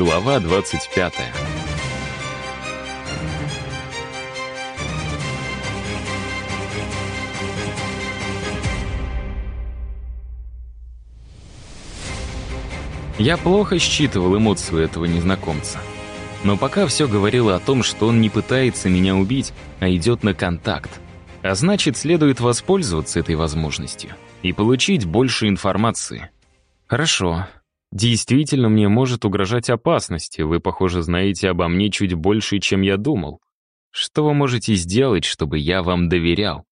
Глава 25. Я плохо считывал эмоции этого незнакомца. Но пока все говорило о том, что он не пытается меня убить, а идет на контакт. А значит, следует воспользоваться этой возможностью и получить больше информации. Хорошо. Действительно, мне может угрожать опасность, вы, похоже, знаете обо мне чуть больше, чем я думал. Что вы можете сделать, чтобы я вам доверял?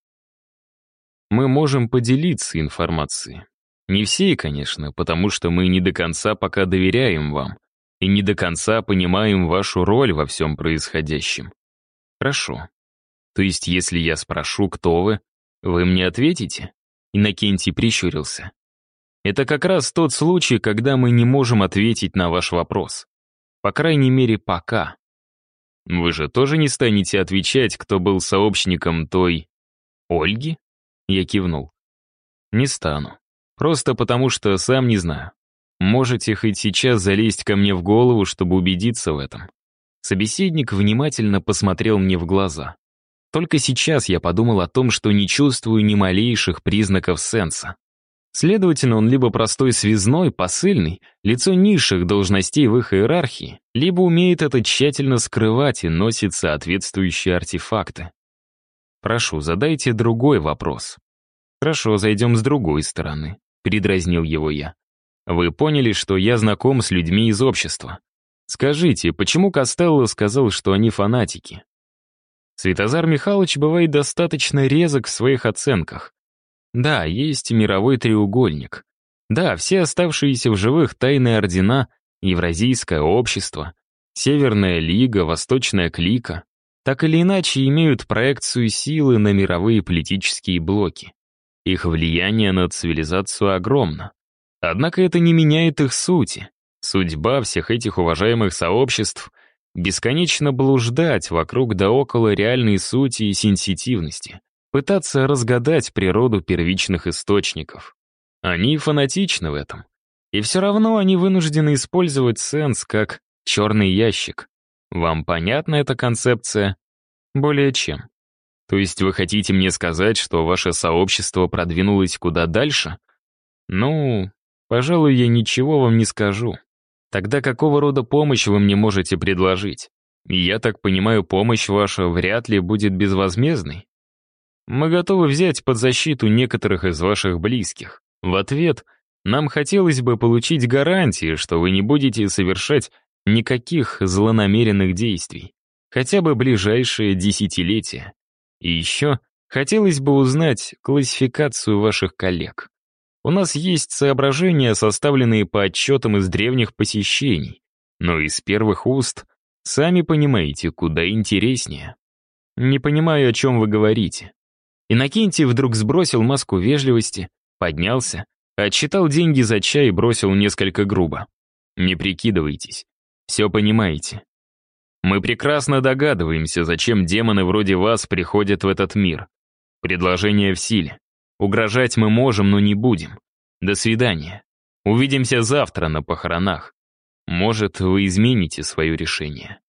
Мы можем поделиться информацией. Не всей, конечно, потому что мы не до конца пока доверяем вам и не до конца понимаем вашу роль во всем происходящем. Хорошо. То есть, если я спрошу, кто вы, вы мне ответите? Иннокентий прищурился. Это как раз тот случай, когда мы не можем ответить на ваш вопрос. По крайней мере, пока. Вы же тоже не станете отвечать, кто был сообщником той... Ольги? Я кивнул. Не стану. Просто потому, что сам не знаю. Можете хоть сейчас залезть ко мне в голову, чтобы убедиться в этом. Собеседник внимательно посмотрел мне в глаза. Только сейчас я подумал о том, что не чувствую ни малейших признаков сенса. Следовательно, он либо простой связной, посыльный, лицо низших должностей в их иерархии, либо умеет это тщательно скрывать и носит соответствующие артефакты. Прошу, задайте другой вопрос. Хорошо, зайдем с другой стороны, передразнил его я. Вы поняли, что я знаком с людьми из общества. Скажите, почему Костелло сказал, что они фанатики? Светозар Михайлович бывает достаточно резок в своих оценках. Да, есть мировой треугольник. Да, все оставшиеся в живых тайные ордена, Евразийское общество, Северная лига, Восточная клика, так или иначе имеют проекцию силы на мировые политические блоки. Их влияние на цивилизацию огромно. Однако это не меняет их сути. Судьба всех этих уважаемых сообществ — бесконечно блуждать вокруг да около реальной сути и сенситивности, пытаться разгадать природу первичных источников. Они фанатичны в этом. И все равно они вынуждены использовать сенс как черный ящик. Вам понятна эта концепция? Более чем. То есть вы хотите мне сказать, что ваше сообщество продвинулось куда дальше? Ну, пожалуй, я ничего вам не скажу. Тогда какого рода помощь вы мне можете предложить? Я так понимаю, помощь ваша вряд ли будет безвозмездной? Мы готовы взять под защиту некоторых из ваших близких. В ответ нам хотелось бы получить гарантии, что вы не будете совершать никаких злонамеренных действий, хотя бы ближайшие десятилетия. И еще хотелось бы узнать классификацию ваших коллег. У нас есть соображения, составленные по отчетам из древних посещений, но из первых уст, сами понимаете, куда интереснее. Не понимаю, о чем вы говорите. Иннокентий вдруг сбросил маску вежливости, поднялся, отсчитал деньги за чай и бросил несколько грубо. Не прикидывайтесь. Все понимаете. Мы прекрасно догадываемся, зачем демоны вроде вас приходят в этот мир. Предложение в силе. Угрожать мы можем, но не будем. До свидания. Увидимся завтра на похоронах. Может, вы измените свое решение.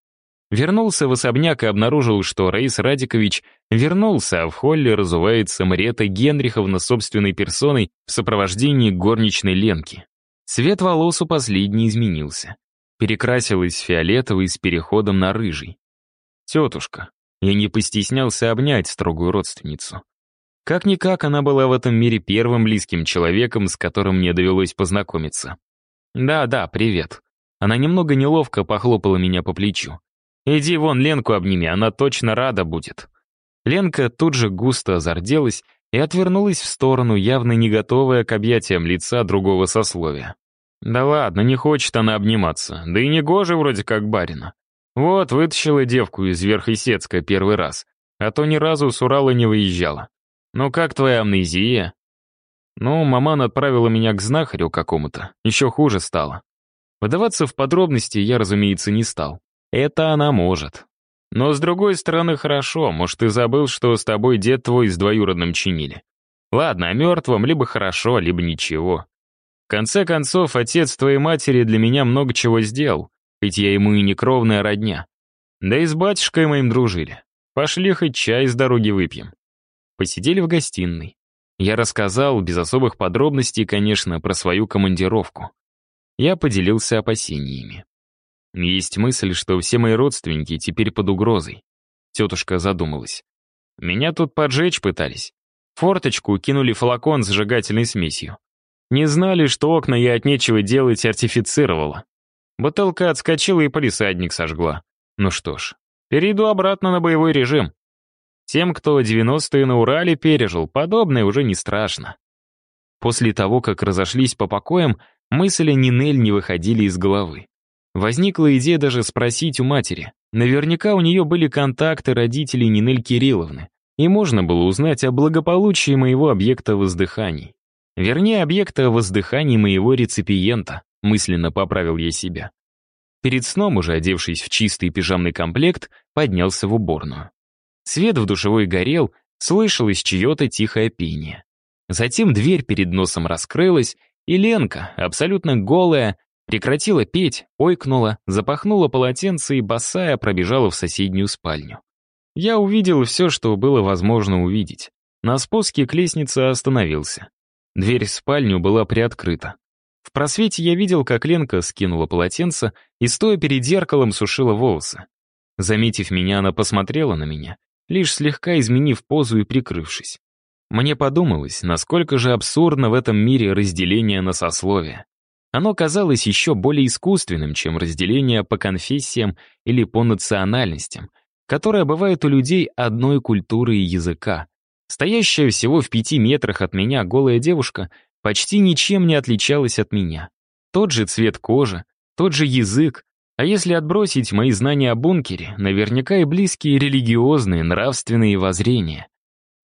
Вернулся в особняк и обнаружил, что Раис Радикович вернулся, а в холле разувается Мариэта Генриховна собственной персоной в сопровождении горничной Ленки. Цвет волос у последней изменился. Перекрасилась фиолетовый с переходом на рыжий. «Тетушка», я не постеснялся обнять строгую родственницу. Как-никак она была в этом мире первым близким человеком, с которым мне довелось познакомиться. «Да-да, привет». Она немного неловко похлопала меня по плечу. «Иди вон Ленку обними, она точно рада будет». Ленка тут же густо зарделась и отвернулась в сторону, явно не готовая к объятиям лица другого сословия. «Да ладно, не хочет она обниматься, да и не гоже вроде как барина. Вот, вытащила девку из Верхесецка первый раз, а то ни разу с Урала не выезжала. «Ну как твоя амнезия?» «Ну, маман отправила меня к знахарю какому-то. Еще хуже стало. Выдаваться в подробности я, разумеется, не стал. Это она может. Но, с другой стороны, хорошо. Может, ты забыл, что с тобой дед твой с двоюродным чинили. Ладно, о мертвом либо хорошо, либо ничего. В конце концов, отец твоей матери для меня много чего сделал. Ведь я ему и не кровная родня. Да и с батюшкой моим дружили. Пошли хоть чай с дороги выпьем. Посидели в гостиной. Я рассказал, без особых подробностей, конечно, про свою командировку. Я поделился опасениями. Есть мысль, что все мои родственники теперь под угрозой. Тетушка задумалась. Меня тут поджечь пытались. Форточку кинули флакон с сжигательной смесью. Не знали, что окна я от нечего делать артифицировала. Бутылка отскочила и полисадник сожгла. Ну что ж, перейду обратно на боевой режим. Тем, кто 90-е на Урале пережил, подобное уже не страшно. После того, как разошлись по покоям, мысли Нинель не выходили из головы. Возникла идея даже спросить у матери. Наверняка у нее были контакты родителей Нинель Кирилловны, и можно было узнать о благополучии моего объекта воздыханий. Вернее, объекта воздыханий моего реципиента, мысленно поправил я себя. Перед сном, уже одевшись в чистый пижамный комплект, поднялся в уборную. Свет в душевой горел, слышалось чье-то тихое пение. Затем дверь перед носом раскрылась, и Ленка, абсолютно голая, прекратила петь, ойкнула, запахнула полотенце и босая пробежала в соседнюю спальню. Я увидел все, что было возможно увидеть. На спуске к лестнице остановился. Дверь в спальню была приоткрыта. В просвете я видел, как Ленка скинула полотенце и, стоя перед зеркалом, сушила волосы. Заметив меня, она посмотрела на меня лишь слегка изменив позу и прикрывшись. Мне подумалось, насколько же абсурдно в этом мире разделение на сословия. Оно казалось еще более искусственным, чем разделение по конфессиям или по национальностям, которое бывает у людей одной культуры и языка. Стоящая всего в пяти метрах от меня голая девушка почти ничем не отличалась от меня. Тот же цвет кожи, тот же язык, а если отбросить мои знания о бункере, наверняка и близкие религиозные, нравственные воззрения.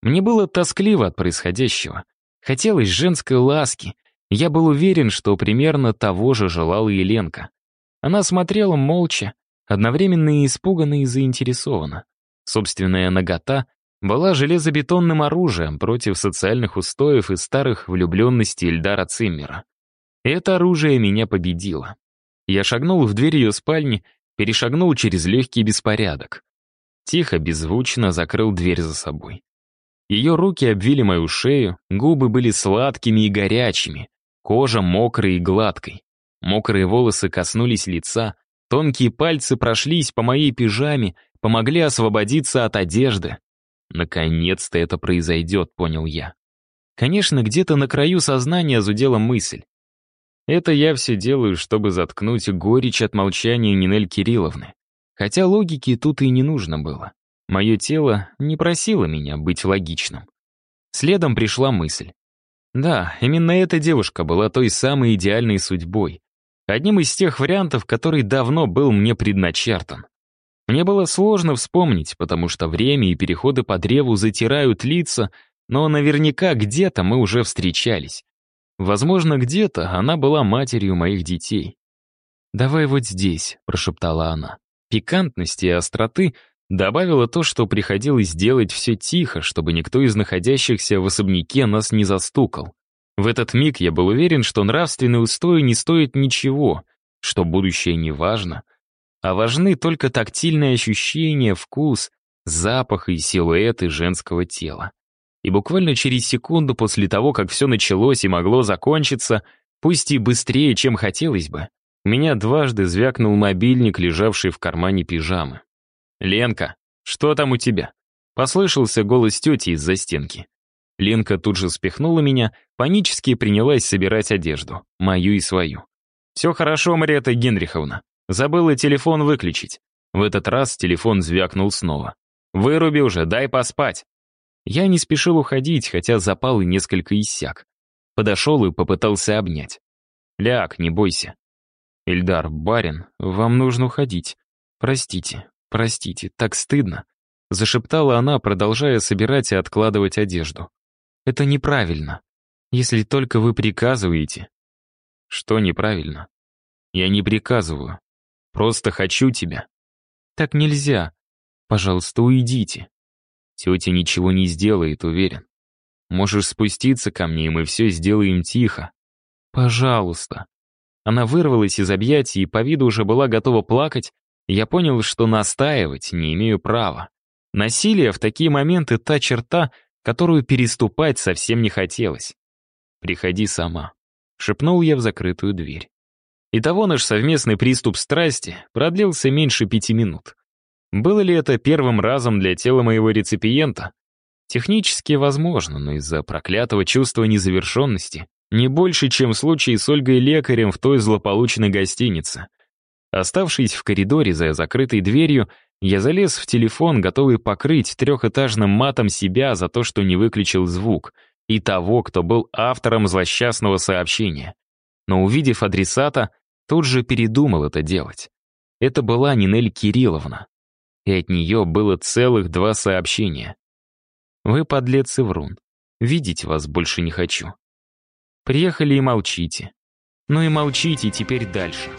Мне было тоскливо от происходящего. Хотелось женской ласки. Я был уверен, что примерно того же желала и Ленка. Она смотрела молча, одновременно и испуганно и заинтересованно. Собственная нагота была железобетонным оружием против социальных устоев и старых влюбленностей Эльдара Циммера. Это оружие меня победило. Я шагнул в дверь ее спальни, перешагнул через легкий беспорядок. Тихо, беззвучно закрыл дверь за собой. Ее руки обвили мою шею, губы были сладкими и горячими, кожа мокрой и гладкой. Мокрые волосы коснулись лица, тонкие пальцы прошлись по моей пижаме, помогли освободиться от одежды. Наконец-то это произойдет, понял я. Конечно, где-то на краю сознания зудела мысль. Это я все делаю, чтобы заткнуть горечь от молчания Нинель Кирилловны. Хотя логики тут и не нужно было. Мое тело не просило меня быть логичным. Следом пришла мысль. Да, именно эта девушка была той самой идеальной судьбой. Одним из тех вариантов, который давно был мне предначертан. Мне было сложно вспомнить, потому что время и переходы по древу затирают лица, но наверняка где-то мы уже встречались. Возможно, где-то она была матерью моих детей. «Давай вот здесь», — прошептала она. Пикантности и остроты добавила то, что приходилось делать все тихо, чтобы никто из находящихся в особняке нас не застукал. В этот миг я был уверен, что нравственные устои не стоят ничего, что будущее не важно, а важны только тактильные ощущения, вкус, запах и силуэты женского тела. И буквально через секунду после того, как все началось и могло закончиться, пусть и быстрее, чем хотелось бы, меня дважды звякнул мобильник, лежавший в кармане пижамы. «Ленка, что там у тебя?» Послышался голос тети из-за стенки. Ленка тут же спихнула меня, панически принялась собирать одежду, мою и свою. «Все хорошо, Мариэта Генриховна. Забыла телефон выключить». В этот раз телефон звякнул снова. «Выруби уже, дай поспать». Я не спешил уходить, хотя запал и несколько иссяк. Подошел и попытался обнять. «Ляг, не бойся». «Ильдар, барин, вам нужно уходить. Простите, простите, так стыдно», — зашептала она, продолжая собирать и откладывать одежду. «Это неправильно. Если только вы приказываете». «Что неправильно?» «Я не приказываю. Просто хочу тебя». «Так нельзя. Пожалуйста, уйдите». Тетя ничего не сделает, уверен. Можешь спуститься ко мне, и мы все сделаем тихо. Пожалуйста. Она вырвалась из объятий и по виду уже была готова плакать, я понял, что настаивать не имею права. Насилие в такие моменты та черта, которую переступать совсем не хотелось. «Приходи сама», — шепнул я в закрытую дверь. Итого наш совместный приступ страсти продлился меньше пяти минут. Было ли это первым разом для тела моего реципиента? Технически возможно, но из-за проклятого чувства незавершенности не больше, чем в случае с Ольгой Лекарем в той злополучной гостинице. Оставшись в коридоре за закрытой дверью, я залез в телефон, готовый покрыть трехэтажным матом себя за то, что не выключил звук, и того, кто был автором злосчастного сообщения. Но увидев адресата, тут же передумал это делать. Это была Нинель Кирилловна. И от нее было целых два сообщения. «Вы подлец и врун. Видеть вас больше не хочу. Приехали и молчите. Ну и молчите теперь дальше».